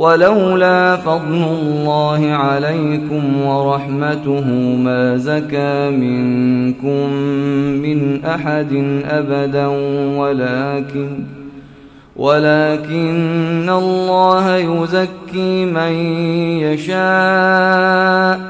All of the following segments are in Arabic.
ولولا فضل الله عليكم ورحمته ما زكى منكم من أحد أبدا ولكن ولكن الله يزكي من يشاء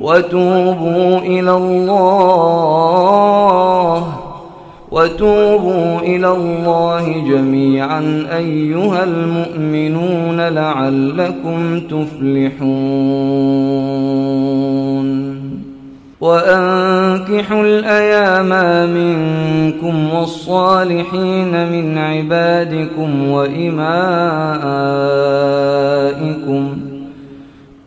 وتوبوا إلى الله وتوبوا إلى الله جميعا أيها المؤمنون لعلكم تفلحون. وأنكحوا الأيام منكم والصالحين من عبادكم وإمائكم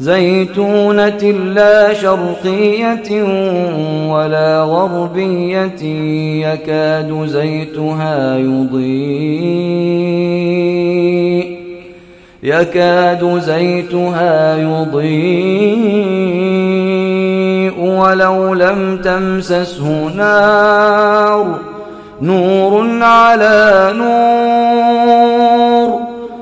زيتونة لا شرقية ولا غربية يكاد زيتها يضيء. يكاد زيتها يضيء ولو لم تمسسه نار نور على نور.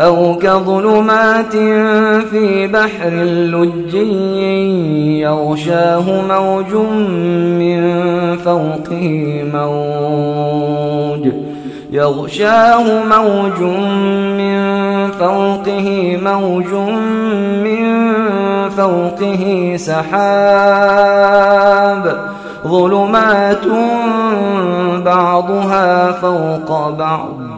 أو كظلمات في بحر لجي يغشاه موج من فوقه موج يغشاه موج من فوقه موج من فوقه سحاب ظلمات بعضها فوق بعض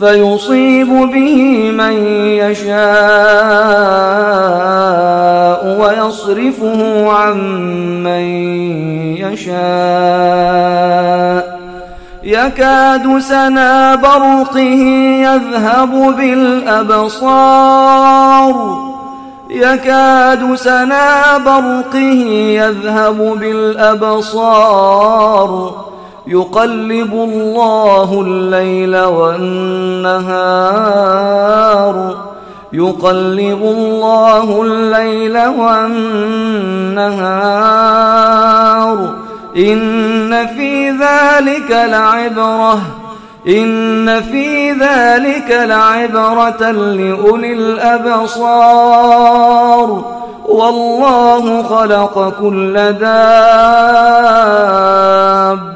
فيصيب به من يشاء ويصرفه عن من يشاء. يكاد سنا برقه يذهب بالأبصار. يكاد سنا برقه يذهب بالأبصار. يقلب الله الليل والنهار. يقلب الله الليل والنهار. إن في ذلك لعبرة. إن في ذلك لعبرة لأولي الأبصار. والله خلق كل